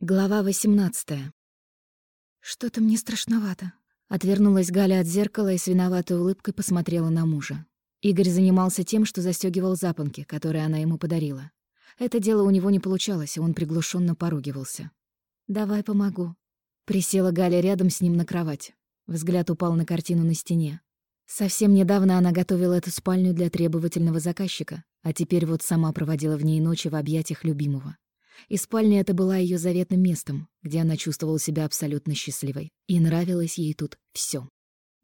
Глава 18. Что-то мне страшновато. Отвернулась Галя от зеркала и с виноватой улыбкой посмотрела на мужа. Игорь занимался тем, что застёгивал запонки, которые она ему подарила. Это дело у него не получалось, и он приглушенно поругивался. «Давай помогу». Присела Галя рядом с ним на кровать. Взгляд упал на картину на стене. Совсем недавно она готовила эту спальню для требовательного заказчика, а теперь вот сама проводила в ней ночи в объятиях любимого. И спальня эта была ее заветным местом, где она чувствовала себя абсолютно счастливой. И нравилось ей тут все.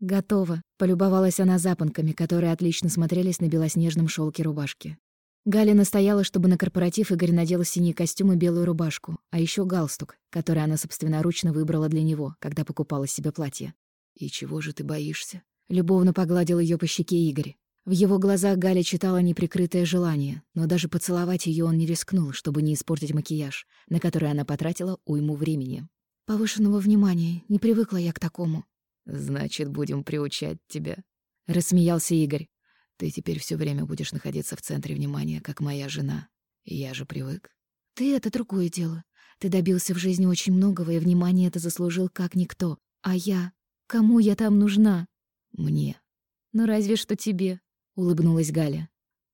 «Готово», — полюбовалась она запонками, которые отлично смотрелись на белоснежном шелке рубашки. Галя настояла, чтобы на корпоратив Игорь надел синий костюм и белую рубашку, а еще галстук, который она собственноручно выбрала для него, когда покупала себе платье. «И чего же ты боишься?» Любовно погладил ее по щеке Игорь. В его глазах Галя читала неприкрытое желание, но даже поцеловать ее он не рискнул, чтобы не испортить макияж, на который она потратила уйму времени. «Повышенного внимания. Не привыкла я к такому». «Значит, будем приучать тебя», — рассмеялся Игорь. «Ты теперь все время будешь находиться в центре внимания, как моя жена. Я же привык». «Ты — это другое дело. Ты добился в жизни очень многого, и внимание это заслужил как никто. А я? Кому я там нужна?» «Мне». «Ну разве что тебе», — улыбнулась Галя.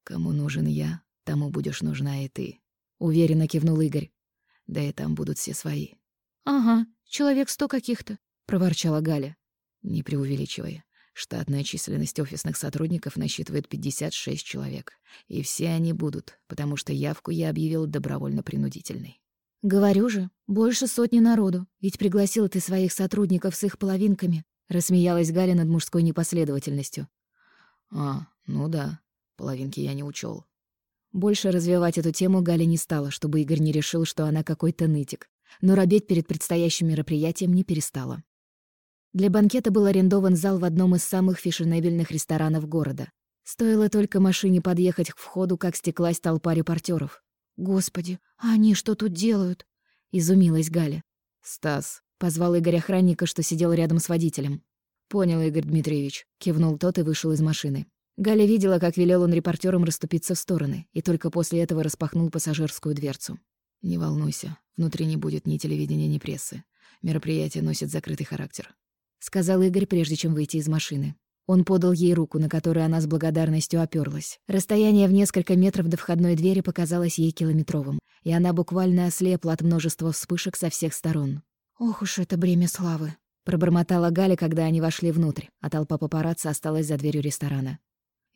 «Кому нужен я, тому будешь нужна и ты», — уверенно кивнул Игорь. «Да и там будут все свои». «Ага, человек сто каких-то», — проворчала Галя. «Не преувеличивая. Штатная численность офисных сотрудников насчитывает 56 человек. И все они будут, потому что явку я объявил добровольно-принудительной». «Говорю же, больше сотни народу, ведь пригласил ты своих сотрудников с их половинками», — рассмеялась Галя над мужской непоследовательностью. «А, ну да, половинки я не учел. Больше развивать эту тему Галя не стала, чтобы Игорь не решил, что она какой-то нытик. Но робеть перед предстоящим мероприятием не перестала. Для банкета был арендован зал в одном из самых фешенебельных ресторанов города. Стоило только машине подъехать к входу, как стеклась толпа репортеров. «Господи, а они что тут делают?» — изумилась Галя. «Стас», — позвал Игорь охранника, что сидел рядом с водителем. «Понял, Игорь Дмитриевич», — кивнул тот и вышел из машины. Галя видела, как велел он репортерам расступиться в стороны, и только после этого распахнул пассажирскую дверцу. «Не волнуйся, внутри не будет ни телевидения, ни прессы. Мероприятие носит закрытый характер», — сказал Игорь, прежде чем выйти из машины. Он подал ей руку, на которую она с благодарностью оперлась. Расстояние в несколько метров до входной двери показалось ей километровым, и она буквально ослепла от множества вспышек со всех сторон. «Ох уж это бремя славы!» — пробормотала Галя, когда они вошли внутрь, а толпа папарацци осталась за дверью ресторана.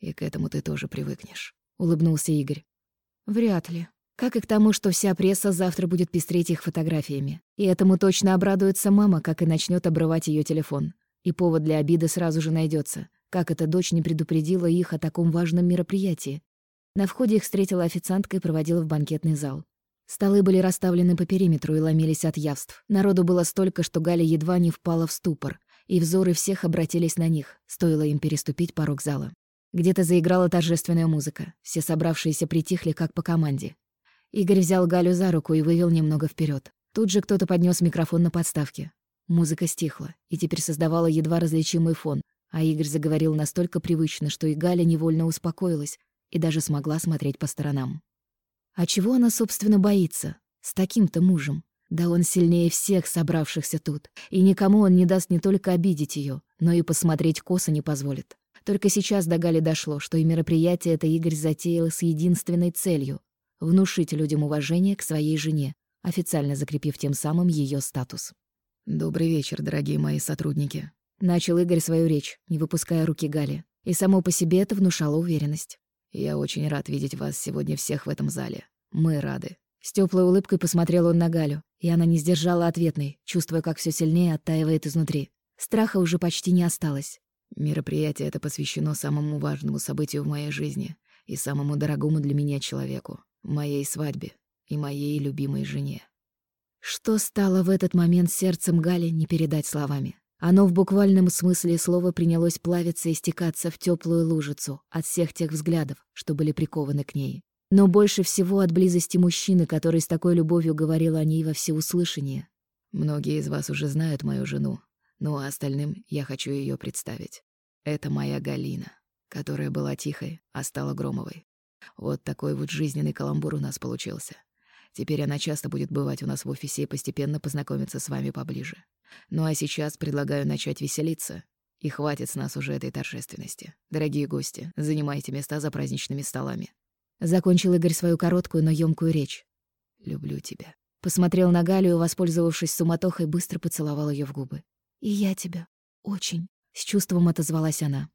И к этому ты тоже привыкнешь», — улыбнулся Игорь. «Вряд ли. Как и к тому, что вся пресса завтра будет пестреть их фотографиями. И этому точно обрадуется мама, как и начнет обрывать ее телефон. И повод для обиды сразу же найдется. Как эта дочь не предупредила их о таком важном мероприятии. На входе их встретила официантка и проводила в банкетный зал. Столы были расставлены по периметру и ломились от явств. Народу было столько, что Галя едва не впала в ступор, и взоры всех обратились на них, стоило им переступить порог зала. Где-то заиграла торжественная музыка. Все собравшиеся притихли, как по команде. Игорь взял Галю за руку и вывел немного вперед. Тут же кто-то поднес микрофон на подставке. Музыка стихла, и теперь создавала едва различимый фон, а Игорь заговорил настолько привычно, что и Галя невольно успокоилась и даже смогла смотреть по сторонам. А чего она, собственно, боится? С таким-то мужем. Да он сильнее всех собравшихся тут, и никому он не даст не только обидеть ее, но и посмотреть косо не позволит. Только сейчас до Гали дошло, что и мероприятие это Игорь затеял с единственной целью — внушить людям уважение к своей жене, официально закрепив тем самым ее статус. «Добрый вечер, дорогие мои сотрудники», — начал Игорь свою речь, не выпуская руки Гали. И само по себе это внушало уверенность. «Я очень рад видеть вас сегодня всех в этом зале. Мы рады». С теплой улыбкой посмотрел он на Галю, и она не сдержала ответной, чувствуя, как все сильнее оттаивает изнутри. Страха уже почти не осталось. Мероприятие это посвящено самому важному событию в моей жизни и самому дорогому для меня человеку, моей свадьбе и моей любимой жене. Что стало в этот момент сердцем Гали, не передать словами. Оно в буквальном смысле слова принялось плавиться и стекаться в теплую лужицу от всех тех взглядов, что были прикованы к ней. Но больше всего от близости мужчины, который с такой любовью говорил о ней во всеуслышание. Многие из вас уже знают мою жену, ну а остальным я хочу ее представить. Это моя Галина, которая была тихой, а стала Громовой. Вот такой вот жизненный каламбур у нас получился. Теперь она часто будет бывать у нас в офисе и постепенно познакомиться с вами поближе. Ну а сейчас предлагаю начать веселиться. И хватит с нас уже этой торжественности. Дорогие гости, занимайте места за праздничными столами. Закончил Игорь свою короткую, но ёмкую речь. Люблю тебя. Посмотрел на Галю и, воспользовавшись суматохой, быстро поцеловал ее в губы. «И я тебя. Очень». С чувством отозвалась она.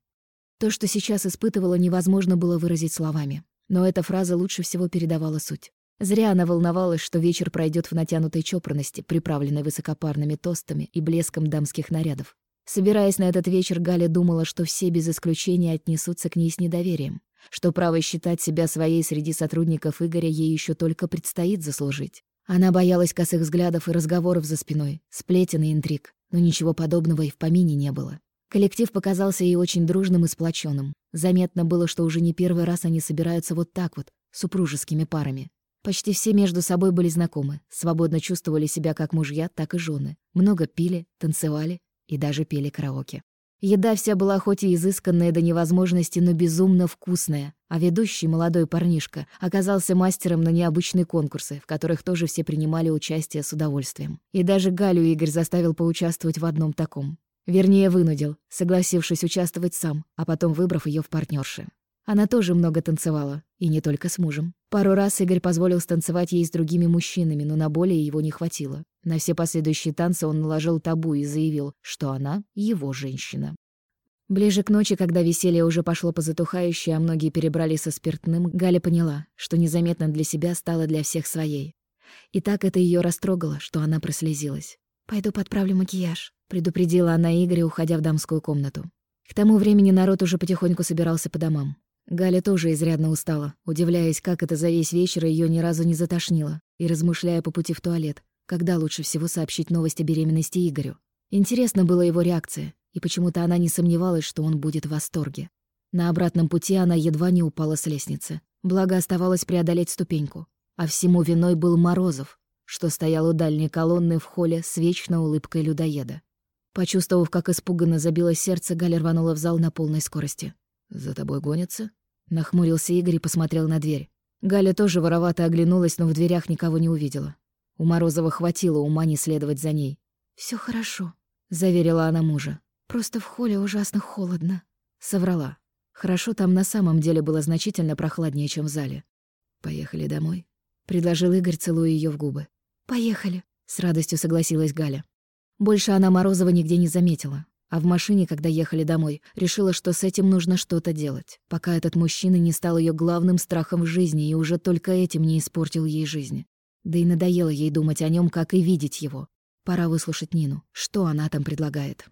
То, что сейчас испытывала, невозможно было выразить словами. Но эта фраза лучше всего передавала суть. Зря она волновалась, что вечер пройдет в натянутой чопорности, приправленной высокопарными тостами и блеском дамских нарядов. Собираясь на этот вечер, Галя думала, что все без исключения отнесутся к ней с недоверием, что право считать себя своей среди сотрудников Игоря ей еще только предстоит заслужить. Она боялась косых взглядов и разговоров за спиной, сплетен и интриг, но ничего подобного и в помине не было. Коллектив показался ей очень дружным и сплоченным. Заметно было, что уже не первый раз они собираются вот так вот, супружескими парами. Почти все между собой были знакомы, свободно чувствовали себя как мужья, так и жены. Много пили, танцевали и даже пели караоке. Еда вся была хоть и изысканная до невозможности, но безумно вкусная, а ведущий, молодой парнишка, оказался мастером на необычные конкурсы, в которых тоже все принимали участие с удовольствием. И даже Галю Игорь заставил поучаствовать в одном таком. Вернее, вынудил, согласившись участвовать сам, а потом выбрав ее в партнерши. Она тоже много танцевала, и не только с мужем. Пару раз Игорь позволил станцевать ей с другими мужчинами, но на более его не хватило. На все последующие танцы он наложил табу и заявил, что она — его женщина. Ближе к ночи, когда веселье уже пошло по затухающей, а многие перебрали со спиртным, Галя поняла, что незаметно для себя стала для всех своей. И так это ее растрогало, что она прослезилась. «Пойду подправлю макияж», — предупредила она Игоря, уходя в дамскую комнату. К тому времени народ уже потихоньку собирался по домам. Галя тоже изрядно устала, удивляясь, как это за весь вечер ее ни разу не затошнило, и размышляя по пути в туалет, когда лучше всего сообщить новость о беременности Игорю. Интересна была его реакция, и почему-то она не сомневалась, что он будет в восторге. На обратном пути она едва не упала с лестницы. Благо оставалось преодолеть ступеньку. А всему виной был Морозов, что стоял у дальней колонны в холле с вечной улыбкой людоеда. Почувствовав, как испуганно забилось сердце, Галя рванула в зал на полной скорости. «За тобой гонятся?» Нахмурился Игорь и посмотрел на дверь. Галя тоже воровато оглянулась, но в дверях никого не увидела. У Морозова хватило ума не следовать за ней. Все хорошо», — заверила она мужа. «Просто в холле ужасно холодно». Соврала. Хорошо, там на самом деле было значительно прохладнее, чем в зале. «Поехали домой?» — предложил Игорь, целуя ее в губы. «Поехали», — с радостью согласилась Галя. Больше она Морозова нигде не заметила. А в машине, когда ехали домой, решила, что с этим нужно что-то делать, пока этот мужчина не стал ее главным страхом в жизни и уже только этим не испортил ей жизнь. Да и надоело ей думать о нем, как и видеть его. Пора выслушать Нину. Что она там предлагает?